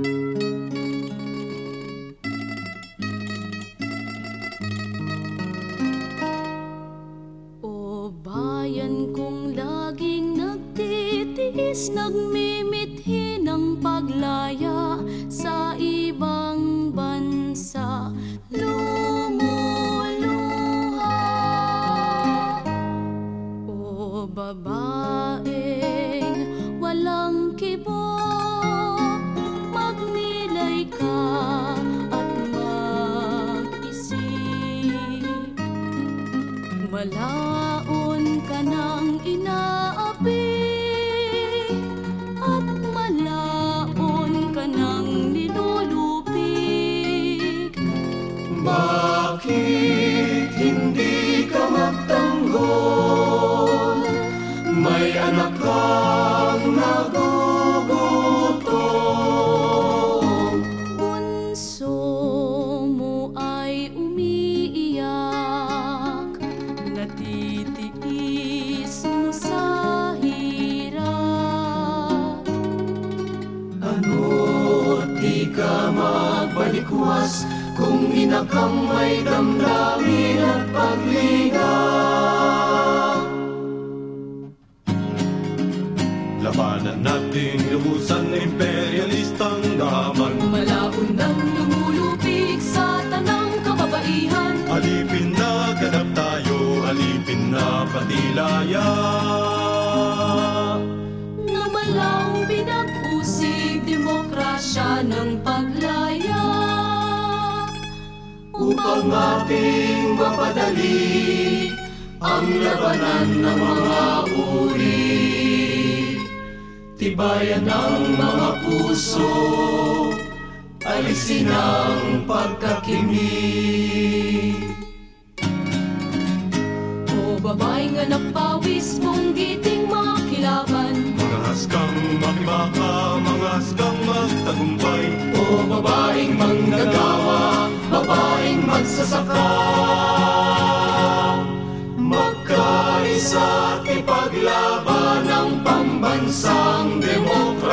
O bayan kong laging nagtitiis, nagmimithin ang paglaya sa ibang bansa. Lumuluha O babae Malaon ka ng inaapi At malaon ka ng nilulupig Bakit hindi ka magtanggol? May anak kang nagugutom magbalikwas Kung ina kang may damdamin at paglingap Labanan natin lubusan ng imperialistang gahaman Malaon ng lumulupig sa tanang kababaihan. Alipin na ganap tayo, alipin na patilaya Na Upang ating mapadali Ang labanan ng mga uri. Tibayan ng mga puso Alisin ang pagkakimig O babae nga napawis mong giting makilaban. Mga haskang makimaka, mga haskang magtagumpay. O babaeng manggagawa, At ipaglaban ang pambansang demokrasya